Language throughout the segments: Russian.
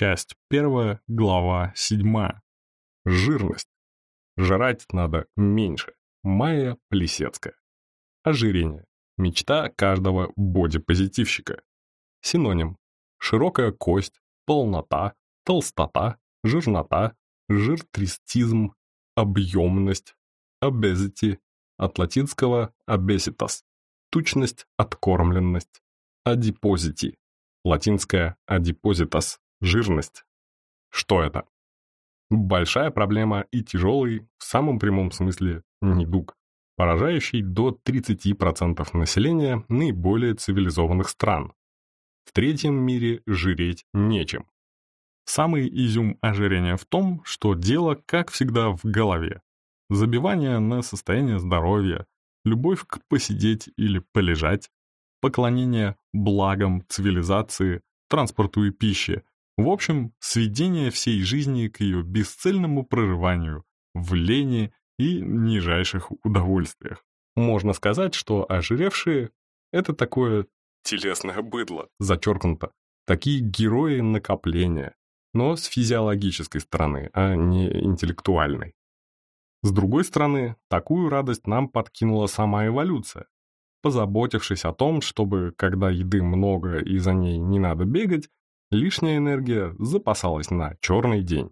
Часть первая, глава седьмая. Жирность. Жрать надо меньше. Майя Плесецкая. Ожирение. Мечта каждого бодипозитивщика. Синоним. Широкая кость, полнота, толстота, жирнота, жиртристизм, объемность, obesity, от латинского obesitas, тучность, откормленность, адипозити, латинское adipositas, жирность. Что это? Большая проблема и тяжелый, в самом прямом смысле, недуг, поражающий до 30% населения наиболее цивилизованных стран. В третьем мире жиреть нечем. Самый изюм ожирения в том, что дело, как всегда, в голове. Забивание на состояние здоровья, любовь к посидеть или полежать, поклонение благам цивилизации, транспорту и пище, в общем, сведение всей жизни к ее бесцельному проживанию в лени и нижайших удовольствиях. Можно сказать, что ожиревшие — это такое телесное быдло, зачеркнуто, такие герои накопления, но с физиологической стороны, а не интеллектуальной. С другой стороны, такую радость нам подкинула сама эволюция, позаботившись о том, чтобы, когда еды много и за ней не надо бегать, лишняя энергия запасалась на черный день.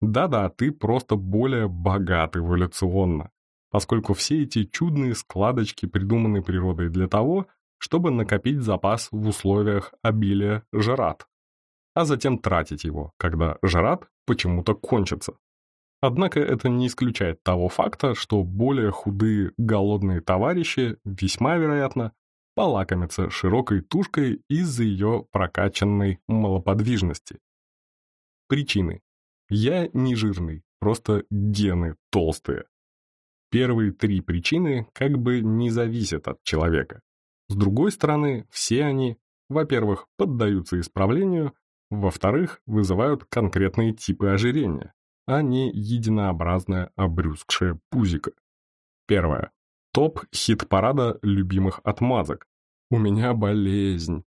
Да-да, ты просто более богат эволюционно, поскольку все эти чудные складочки придуманы природой для того, чтобы накопить запас в условиях обилия жрат, а затем тратить его, когда жрат почему-то кончится. Однако это не исключает того факта, что более худые голодные товарищи весьма вероятно полакомятся широкой тушкой из-за ее прокачанной малоподвижности. Причины. Я не жирный, просто гены толстые. Первые три причины как бы не зависят от человека. С другой стороны, все они, во-первых, поддаются исправлению, во-вторых, вызывают конкретные типы ожирения, а не единообразное обрюзгшее пузико. Первое. Топ хит-парада любимых отмазок. У меня болезнь.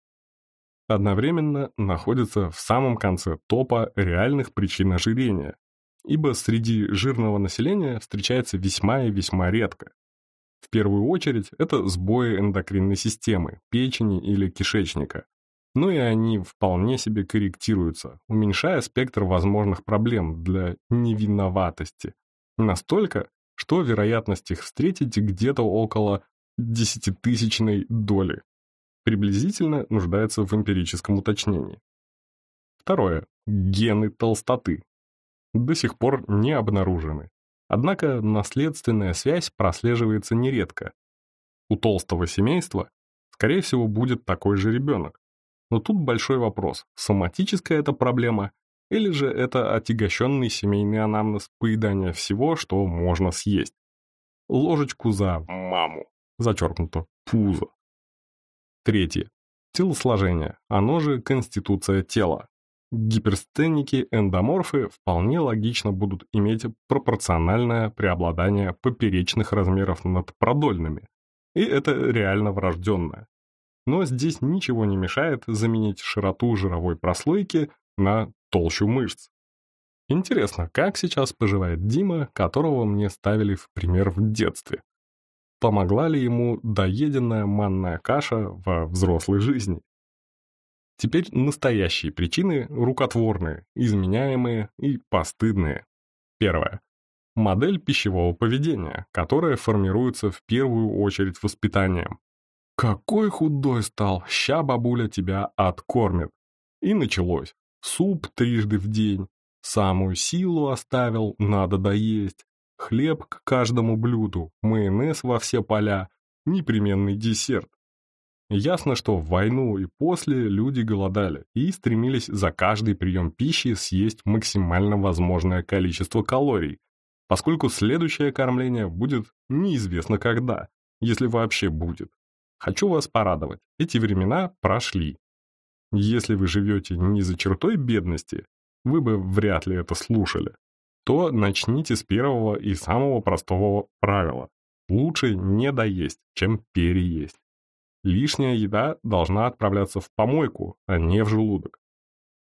Одновременно находится в самом конце топа реальных причин ожирения, ибо среди жирного населения встречается весьма и весьма редко. В первую очередь это сбои эндокринной системы, печени или кишечника. Ну и они вполне себе корректируются, уменьшая спектр возможных проблем для невиноватости. Настолько, что вероятность их встретить где-то около десятитысячной доли. Приблизительно нуждается в эмпирическом уточнении. Второе. Гены толстоты. До сих пор не обнаружены. Однако наследственная связь прослеживается нередко. У толстого семейства, скорее всего, будет такой же ребенок. Но тут большой вопрос, соматическая это проблема или же это отягощенный семейный анамнез поедания всего, что можно съесть. Ложечку за маму, зачеркнуто, пузо. Третье. Телосложение, оно же конституция тела. Гиперстенники-эндоморфы вполне логично будут иметь пропорциональное преобладание поперечных размеров над продольными. И это реально врожденное. Но здесь ничего не мешает заменить широту жировой прослойки на толщу мышц. Интересно, как сейчас поживает Дима, которого мне ставили в пример в детстве? Помогла ли ему доеденная манная каша во взрослой жизни? Теперь настоящие причины рукотворные, изменяемые и постыдные. Первое. Модель пищевого поведения, которая формируется в первую очередь воспитанием. «Какой худой стал, ща бабуля тебя откормит». И началось. Суп трижды в день. Самую силу оставил, надо доесть. Хлеб к каждому блюду, майонез во все поля, непременный десерт. Ясно, что в войну и после люди голодали и стремились за каждый прием пищи съесть максимально возможное количество калорий, поскольку следующее кормление будет неизвестно когда, если вообще будет. Хочу вас порадовать, эти времена прошли. Если вы живете не за чертой бедности, вы бы вряд ли это слушали, то начните с первого и самого простого правила. Лучше не доесть, чем переесть. Лишняя еда должна отправляться в помойку, а не в желудок.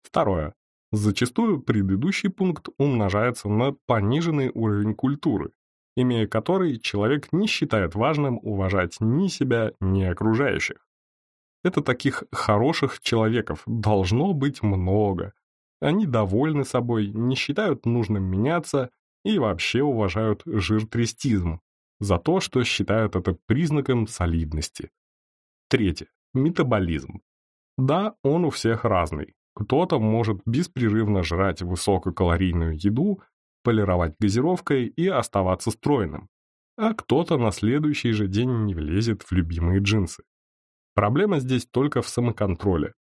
Второе. Зачастую предыдущий пункт умножается на пониженный уровень культуры, имея который человек не считает важным уважать ни себя, ни окружающих. Это таких хороших человеков должно быть много. Они довольны собой, не считают нужным меняться и вообще уважают жиртрестизм за то, что считают это признаком солидности. Третье. Метаболизм. Да, он у всех разный. Кто-то может беспрерывно жрать высококалорийную еду, полировать газировкой и оставаться стройным, а кто-то на следующий же день не влезет в любимые джинсы. Проблема здесь только в самоконтроле.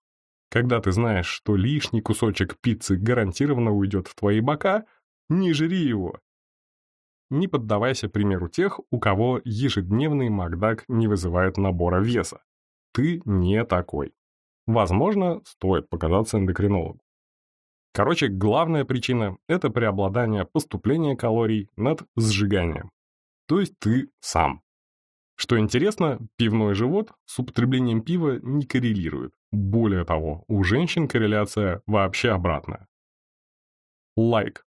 Когда ты знаешь, что лишний кусочек пиццы гарантированно уйдет в твои бока, не жри его. Не поддавайся примеру тех, у кого ежедневный Макдак не вызывает набора веса. Ты не такой. Возможно, стоит показаться эндокринологу. Короче, главная причина – это преобладание поступления калорий над сжиганием. То есть ты сам. Что интересно, пивной живот с употреблением пива не коррелирует. Более того, у женщин корреляция вообще обратная. Лайк.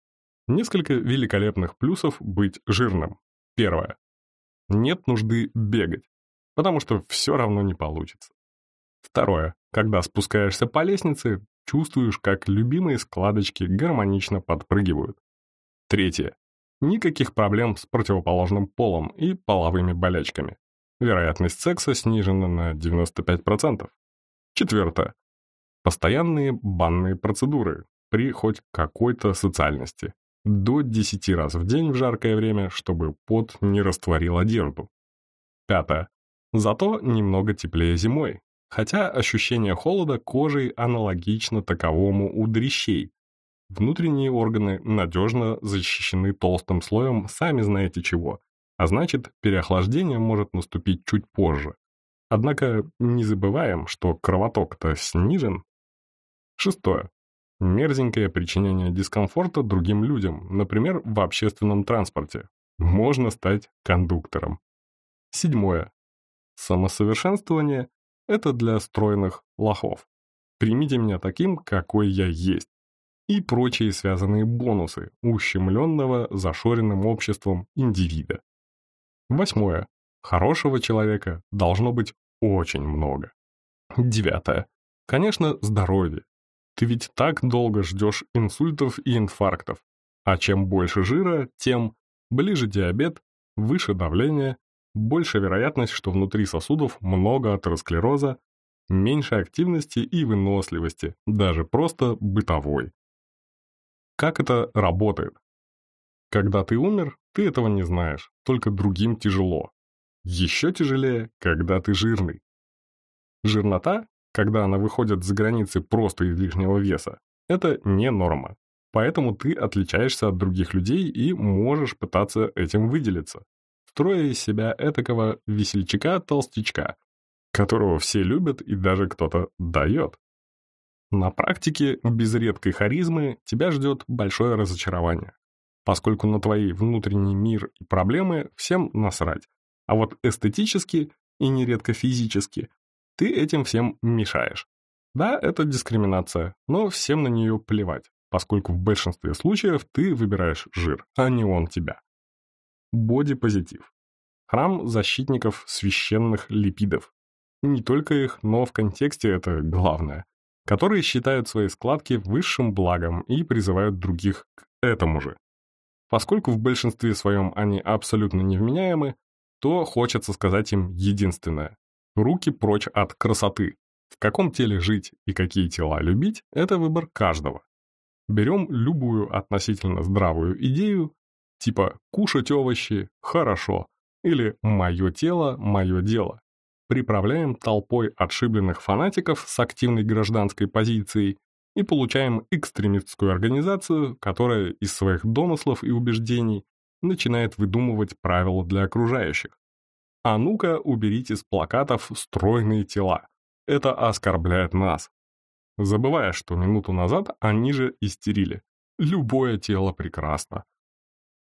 Несколько великолепных плюсов быть жирным. Первое. Нет нужды бегать, потому что все равно не получится. Второе. Когда спускаешься по лестнице, чувствуешь, как любимые складочки гармонично подпрыгивают. Третье. Никаких проблем с противоположным полом и половыми болячками. Вероятность секса снижена на 95%. Четвертое. Постоянные банные процедуры при хоть какой-то социальности. До 10 раз в день в жаркое время, чтобы пот не растворил одежду. Пятое. Зато немного теплее зимой, хотя ощущение холода кожей аналогично таковому у дрящей. Внутренние органы надежно защищены толстым слоем сами знаете чего, а значит, переохлаждение может наступить чуть позже. Однако не забываем, что кровоток-то снижен. Шестое. Мерзенькое причинение дискомфорта другим людям, например, в общественном транспорте. Можно стать кондуктором. Седьмое. Самосовершенствование это для стройных лохов. Примите меня таким, какой я есть. И прочие связанные бонусы ущемленного зашоренным обществом индивида. Восьмое. Хорошего человека должно быть очень много. Девятое. Конечно, здоровье. Ты ведь так долго ждешь инсультов и инфарктов. А чем больше жира, тем ближе диабет, выше давление, больше вероятность, что внутри сосудов много атеросклероза, меньше активности и выносливости, даже просто бытовой. Как это работает? Когда ты умер, ты этого не знаешь, только другим тяжело. Еще тяжелее, когда ты жирный. Жирнота, когда она выходит за границы просто из лишнего веса, это не норма. Поэтому ты отличаешься от других людей и можешь пытаться этим выделиться строя из себя этакого весельчака-толстячка, которого все любят и даже кто-то дает. На практике, без редкой харизмы, тебя ждет большое разочарование, поскольку на твои внутренний мир и проблемы всем насрать, а вот эстетически и нередко физически ты этим всем мешаешь. Да, это дискриминация, но всем на нее плевать, поскольку в большинстве случаев ты выбираешь жир, а не он тебя. Бодипозитив. Храм защитников священных липидов. Не только их, но в контексте это главное. Которые считают свои складки высшим благом и призывают других к этому же. Поскольку в большинстве своем они абсолютно невменяемы, то хочется сказать им единственное. Руки прочь от красоты. В каком теле жить и какие тела любить – это выбор каждого. Берем любую относительно здравую идею типа «кушать овощи – хорошо» или «мое тело – мое дело». Приправляем толпой отшибленных фанатиков с активной гражданской позицией и получаем экстремистскую организацию, которая из своих домыслов и убеждений начинает выдумывать правила для окружающих. А ну-ка, уберите с плакатов стройные тела. Это оскорбляет нас. Забывая, что минуту назад они же истерили. Любое тело прекрасно.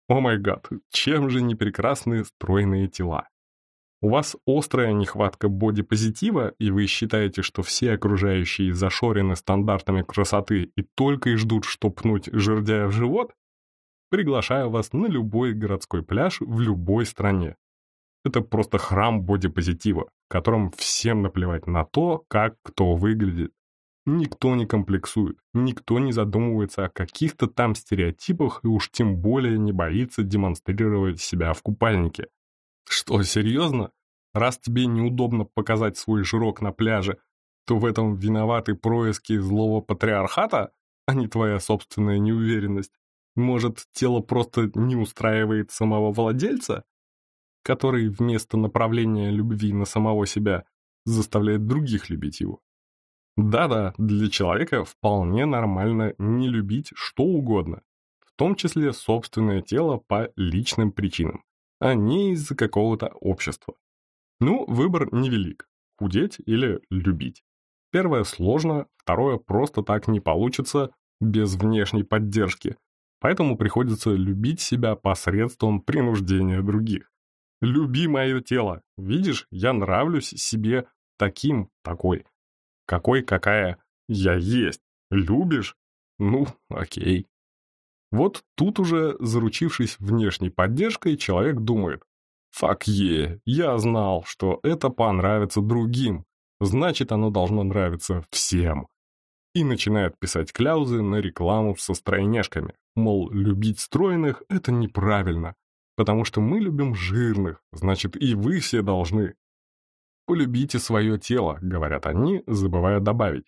О май гад, чем же не прекрасны стройные тела? У вас острая нехватка бодипозитива, и вы считаете, что все окружающие зашорены стандартами красоты и только и ждут, что пнуть жердяя в живот? Приглашаю вас на любой городской пляж в любой стране. Это просто храм бодипозитива, в котором всем наплевать на то, как кто выглядит. Никто не комплексует, никто не задумывается о каких-то там стереотипах и уж тем более не боится демонстрировать себя в купальнике. Что, серьезно? Раз тебе неудобно показать свой жирок на пляже, то в этом виноваты происки злого патриархата, а не твоя собственная неуверенность? Может, тело просто не устраивает самого владельца, который вместо направления любви на самого себя заставляет других любить его? Да-да, для человека вполне нормально не любить что угодно, в том числе собственное тело по личным причинам, а не из-за какого-то общества. Ну, выбор невелик – худеть или любить. Первое сложно, второе просто так не получится без внешней поддержки, поэтому приходится любить себя посредством принуждения других. Люби мое тело, видишь, я нравлюсь себе таким, такой, какой какая я есть. Любишь? Ну, окей. Вот тут уже, заручившись внешней поддержкой, человек думает, «Фак е, я знал, что это понравится другим, значит, оно должно нравиться всем». И начинает писать кляузы на рекламу со стройняшками, мол, любить стройных – это неправильно, потому что мы любим жирных, значит, и вы все должны. «Полюбите свое тело», — говорят они, забывая добавить.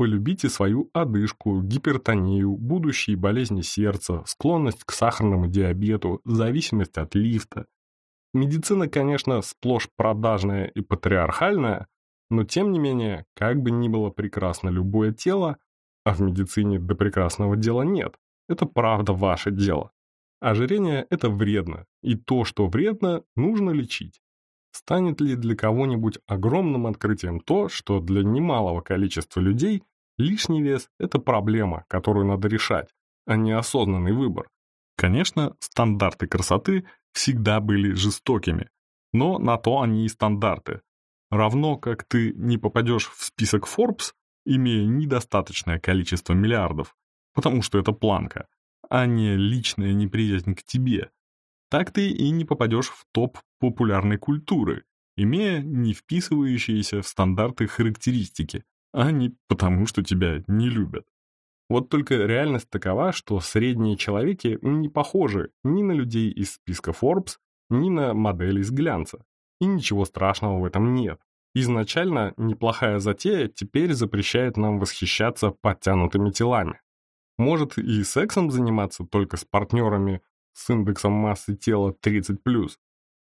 Полюбите свою одышку, гипертонию, будущие болезни сердца, склонность к сахарному диабету, зависимость от лифта. Медицина, конечно, сплошь продажная и патриархальная, но тем не менее, как бы ни было прекрасно любое тело, а в медицине до прекрасного дела нет, это правда ваше дело. Ожирение – это вредно, и то, что вредно, нужно лечить. Станет ли для кого-нибудь огромным открытием то, что для немалого количества людей лишний вес – это проблема, которую надо решать, а не осознанный выбор? Конечно, стандарты красоты всегда были жестокими, но на то они и стандарты. Равно как ты не попадешь в список Forbes, имея недостаточное количество миллиардов, потому что это планка, а не личная неприязнь к тебе, так ты и не попадешь в топ популярной культуры, имея не вписывающиеся в стандарты характеристики, а не потому, что тебя не любят. Вот только реальность такова, что средние человеки не похожи ни на людей из списка Forbes, ни на модели из глянца. И ничего страшного в этом нет. Изначально неплохая затея теперь запрещает нам восхищаться подтянутыми телами. Может и сексом заниматься только с партнерами с индексом массы тела 30+.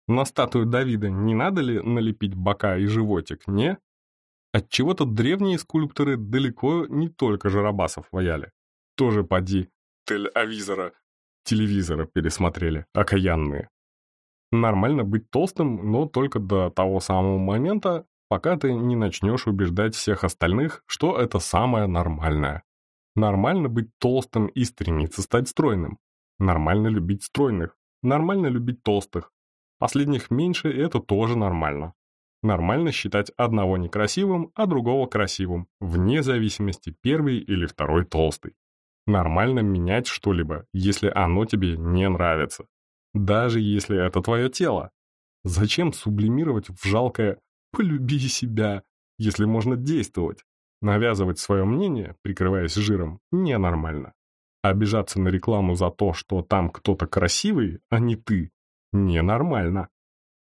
На статую Давида не надо ли налепить бока и животик, не? Отчего-то древние скульпторы далеко не только жарабасов ваяли. Тоже поди, тель-авизора, телевизора пересмотрели, окаянные. Нормально быть толстым, но только до того самого момента, пока ты не начнешь убеждать всех остальных, что это самое нормальное. Нормально быть толстым и стремиться стать стройным. Нормально любить стройных, нормально любить толстых. Последних меньше, и это тоже нормально. Нормально считать одного некрасивым, а другого красивым, вне зависимости, первый или второй толстый. Нормально менять что-либо, если оно тебе не нравится. Даже если это твое тело. Зачем сублимировать в жалкое «полюби себя», если можно действовать? Навязывать свое мнение, прикрываясь жиром, ненормально. Обижаться на рекламу за то, что там кто-то красивый, а не ты, ненормально.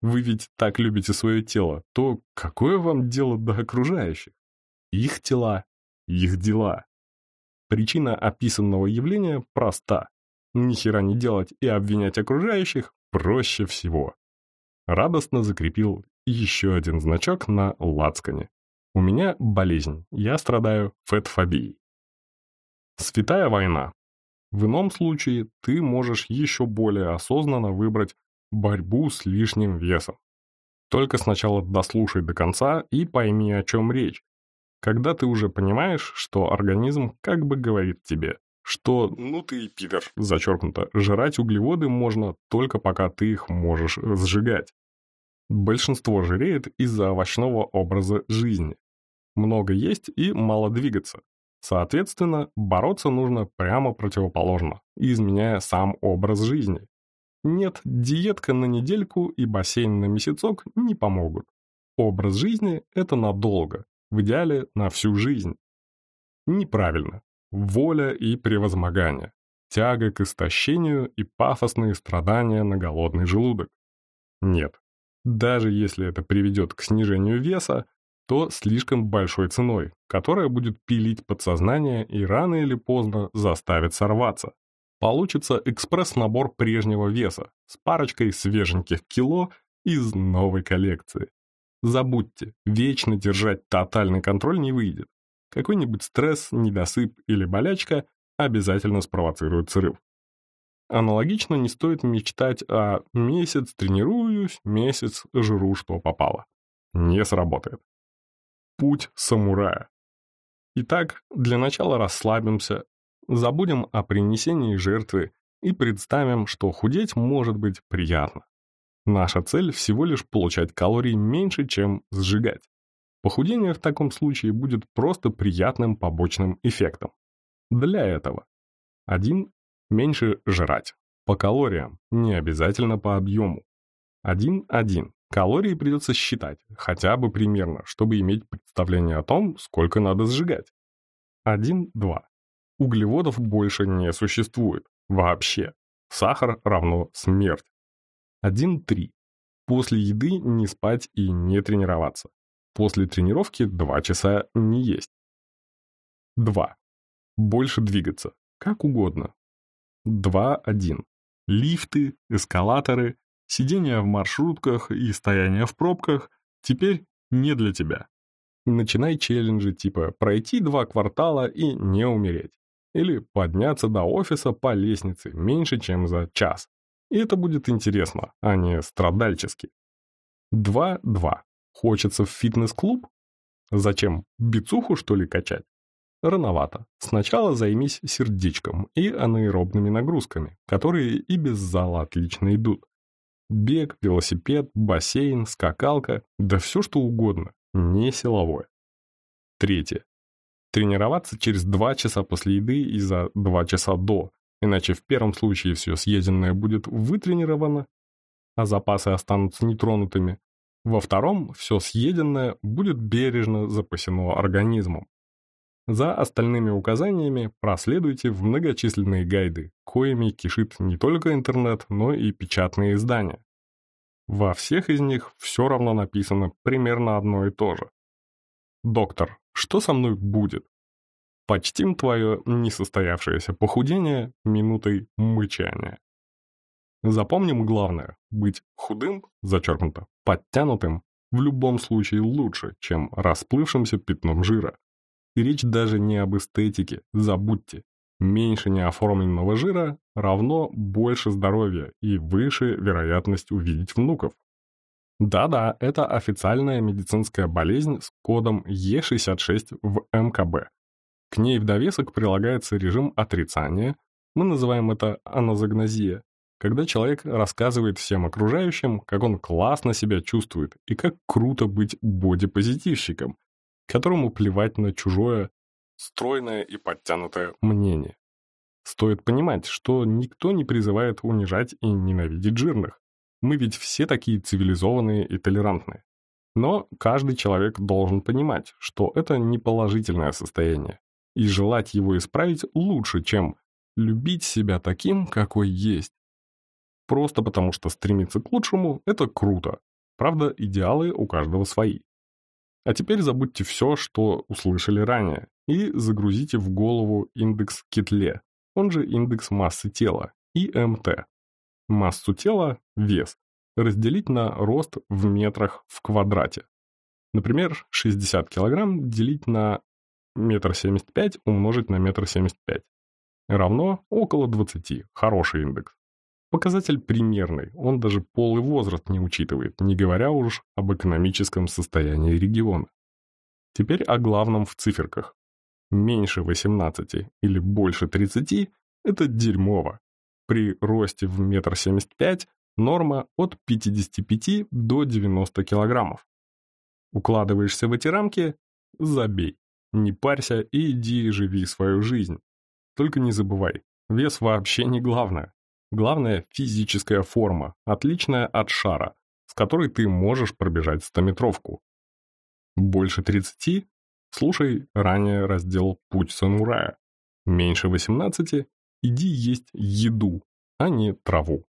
Вы ведь так любите свое тело, то какое вам дело до окружающих? Их тела, их дела. Причина описанного явления проста. Ни хера не делать и обвинять окружающих проще всего. Радостно закрепил еще один значок на лацкане. У меня болезнь, я страдаю фетфобией. Святая война. В ином случае ты можешь еще более осознанно выбрать борьбу с лишним весом. Только сначала дослушай до конца и пойми, о чем речь. Когда ты уже понимаешь, что организм как бы говорит тебе, что «ну ты и пидор», зачеркнуто, жрать углеводы можно только пока ты их можешь сжигать. Большинство жиреет из-за овощного образа жизни. Много есть и мало двигаться. Соответственно, бороться нужно прямо противоположно, изменяя сам образ жизни. Нет, диетка на недельку и бассейн на месяцок не помогут. Образ жизни – это надолго, в идеале на всю жизнь. Неправильно. Воля и превозмогание, тяга к истощению и пафосные страдания на голодный желудок. Нет, даже если это приведет к снижению веса, то слишком большой ценой, которая будет пилить подсознание и рано или поздно заставит сорваться. Получится экспресс-набор прежнего веса с парочкой свеженьких кило из новой коллекции. Забудьте, вечно держать тотальный контроль не выйдет. Какой-нибудь стресс, недосып или болячка обязательно спровоцирует срыв. Аналогично не стоит мечтать о «месяц тренируюсь, месяц жру, что попало». Не сработает. Путь самурая. Итак, для начала расслабимся, забудем о принесении жертвы и представим, что худеть может быть приятно. Наша цель всего лишь получать калорий меньше, чем сжигать. Похудение в таком случае будет просто приятным побочным эффектом. Для этого 1 Меньше жрать. По калориям, не обязательно по объему. 1-1. Калории придется считать, хотя бы примерно, чтобы иметь представление о том, сколько надо сжигать. 1-2. Углеводов больше не существует. Вообще. Сахар равно смерть. 1-3. После еды не спать и не тренироваться. После тренировки 2 часа не есть. 2. Больше двигаться. Как угодно. 2.1. Лифты, эскалаторы, сидение в маршрутках и стояние в пробках теперь не для тебя. Начинай челленджи типа пройти два квартала и не умереть. Или подняться до офиса по лестнице меньше, чем за час. И это будет интересно, а не страдальчески. 2.2. Хочется в фитнес-клуб? Зачем, бицуху что ли качать? Рановато. Сначала займись сердечком и анаэробными нагрузками, которые и без зала отлично идут. Бег, велосипед, бассейн, скакалка, да все что угодно, не силовое. Третье. Тренироваться через 2 часа после еды и за 2 часа до, иначе в первом случае все съеденное будет вытренировано, а запасы останутся нетронутыми. Во втором все съеденное будет бережно запасено организмом. За остальными указаниями проследуйте в многочисленные гайды, коими кишит не только интернет, но и печатные издания. Во всех из них все равно написано примерно одно и то же. «Доктор, что со мной будет?» Почтим твое несостоявшееся похудение минутой мычания. Запомним главное – быть худым, зачеркнуто, подтянутым в любом случае лучше, чем расплывшимся пятном жира. И речь даже не об эстетике, забудьте. Меньше неоформленного жира равно больше здоровья и выше вероятность увидеть внуков. Да-да, это официальная медицинская болезнь с кодом Е66 в МКБ. К ней в довесок прилагается режим отрицания, мы называем это аназогнозия, когда человек рассказывает всем окружающим, как он классно себя чувствует и как круто быть бодипозитивщиком, которому плевать на чужое, стройное и подтянутое мнение. Стоит понимать, что никто не призывает унижать и ненавидеть жирных. Мы ведь все такие цивилизованные и толерантные. Но каждый человек должен понимать, что это не положительное состояние, и желать его исправить лучше, чем любить себя таким, какой есть. Просто потому что стремиться к лучшему – это круто. Правда, идеалы у каждого свои. А теперь забудьте все, что услышали ранее, и загрузите в голову индекс Китле, он же индекс массы тела, ИМТ. Массу тела, вес, разделить на рост в метрах в квадрате. Например, 60 кг делить на метр семьдесят пять умножить на метр семьдесят пять равно около 20, хороший индекс. Показатель примерный, он даже пол и возраст не учитывает, не говоря уж об экономическом состоянии региона. Теперь о главном в циферках. Меньше 18 или больше 30 – это дерьмово. При росте в метр семьдесят пять Норма от 55 до 90 килограммов. Укладываешься в эти рамки – забей. Не парься и иди живи свою жизнь. Только не забывай, вес вообще не главное. Главное – физическая форма, отличная от шара, с которой ты можешь пробежать стометровку. Больше 30 – слушай ранее раздел «Путь самурая». Меньше 18 – иди есть еду, а не траву.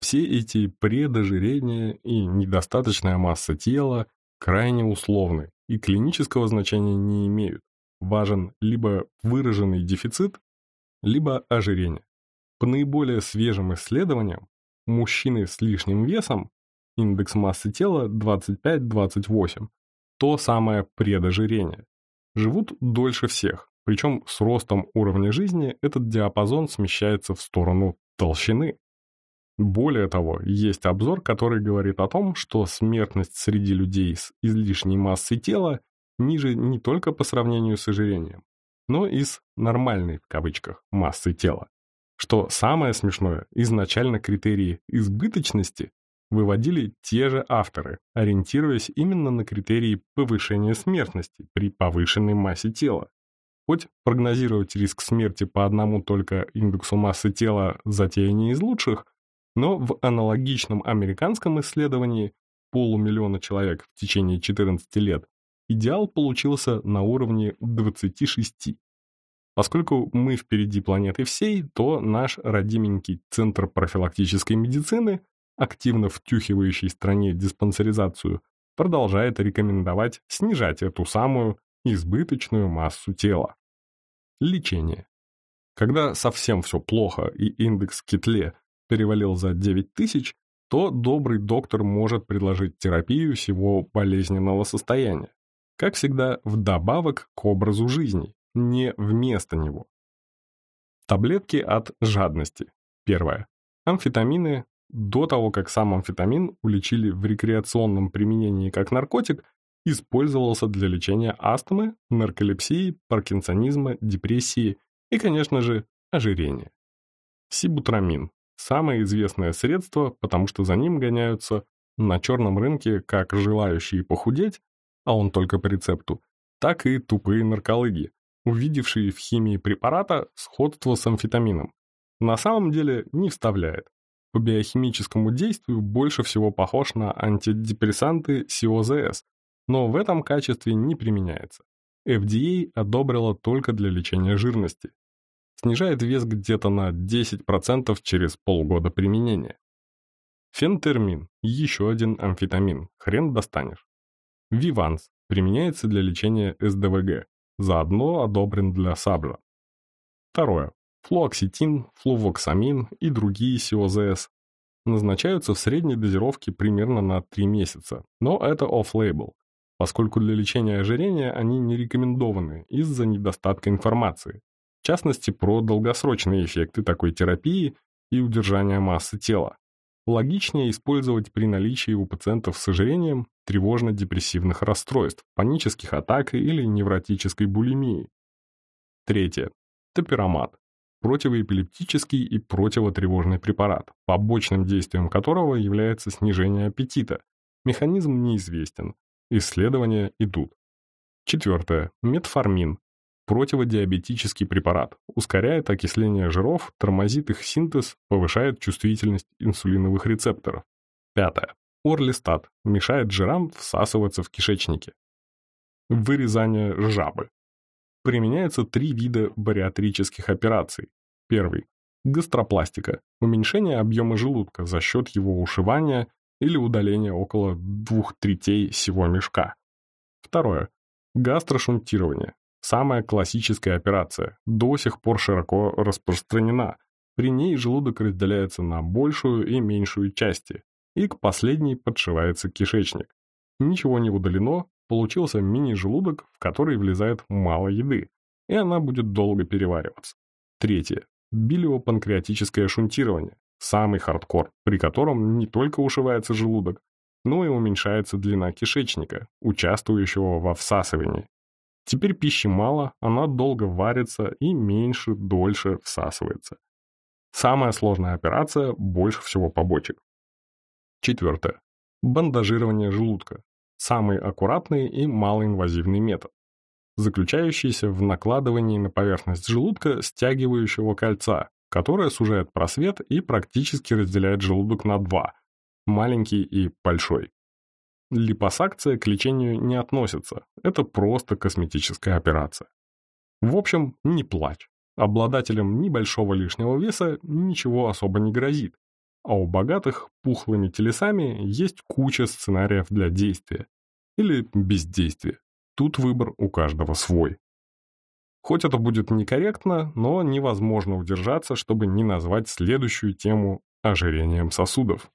Все эти предожирения и недостаточная масса тела крайне условны и клинического значения не имеют. Важен либо выраженный дефицит, либо ожирение. По наиболее свежим исследованиям, мужчины с лишним весом, индекс массы тела 25-28, то самое предожирение, живут дольше всех, причем с ростом уровня жизни этот диапазон смещается в сторону толщины. Более того, есть обзор, который говорит о том, что смертность среди людей с излишней массой тела ниже не только по сравнению с ожирением, но и с «нормальной» в кавычках массой тела. Что самое смешное, изначально критерии избыточности выводили те же авторы, ориентируясь именно на критерии повышения смертности при повышенной массе тела. Хоть прогнозировать риск смерти по одному только индексу массы тела затея не из лучших, но в аналогичном американском исследовании полумиллиона человек в течение 14 лет идеал получился на уровне 26. Поскольку мы впереди планеты всей, то наш родименький Центр профилактической медицины, активно втюхивающий стране диспансеризацию, продолжает рекомендовать снижать эту самую избыточную массу тела. Лечение. Когда совсем все плохо и индекс Китле перевалил за 9 тысяч, то добрый доктор может предложить терапию всего болезненного состояния. Как всегда, вдобавок к образу жизни, не вместо него. Таблетки от жадности. Первое. Амфетамины до того, как сам амфетамин уличили в рекреационном применении как наркотик, использовался для лечения астмы, нарколепсии, паркинсонизма, депрессии и, конечно же, ожирения. Сибутрамин Самое известное средство, потому что за ним гоняются на черном рынке как желающие похудеть, а он только по рецепту, так и тупые нарколыги, увидевшие в химии препарата сходство с амфетамином. На самом деле не вставляет. По биохимическому действию больше всего похож на антидепрессанты СИОЗС, но в этом качестве не применяется. FDA одобрила только для лечения жирности снижает вес где-то на 10% через полгода применения. Фентермин – еще один амфетамин, хрен достанешь. Виванс применяется для лечения СДВГ, заодно одобрен для сабля. Второе. Флуоксетин, флувоксамин и другие СИОЗС назначаются в средней дозировке примерно на 3 месяца, но это off-label, поскольку для лечения ожирения они не рекомендованы из-за недостатка информации, в частности, про долгосрочные эффекты такой терапии и удержания массы тела. Логичнее использовать при наличии у пациентов с ожирением тревожно-депрессивных расстройств, панических атак или невротической булимии. Третье. Топиромат. Противоэпилептический и противотревожный препарат, побочным действием которого является снижение аппетита. Механизм неизвестен. Исследования идут. Четвертое. Метформин противодиабетический препарат, ускоряет окисление жиров, тормозит их синтез, повышает чувствительность инсулиновых рецепторов. Пятое. Орлистат мешает жирам всасываться в кишечнике. Вырезание жабы. Применяются три вида бариатрических операций. Первый. Гастропластика – уменьшение объема желудка за счет его ушивания или удаления около двух третей всего мешка. Второе. Гастрошунтирование Самая классическая операция, до сих пор широко распространена. При ней желудок разделяется на большую и меньшую части, и к последней подшивается кишечник. Ничего не удалено, получился мини-желудок, в который влезает мало еды, и она будет долго перевариваться. Третье. Билиопанкреатическое шунтирование. Самый хардкор, при котором не только ушивается желудок, но и уменьшается длина кишечника, участвующего во всасывании. Теперь пищи мало, она долго варится и меньше, дольше всасывается. Самая сложная операция, больше всего побочек. Четвертое. Бандажирование желудка. Самый аккуратный и малоинвазивный метод, заключающийся в накладывании на поверхность желудка стягивающего кольца, которое сужает просвет и практически разделяет желудок на два – маленький и большой. Липосакция к лечению не относится, это просто косметическая операция. В общем, не плачь. Обладателям небольшого лишнего веса ничего особо не грозит, а у богатых пухлыми телесами есть куча сценариев для действия или бездействия. Тут выбор у каждого свой. Хоть это будет некорректно, но невозможно удержаться, чтобы не назвать следующую тему ожирением сосудов.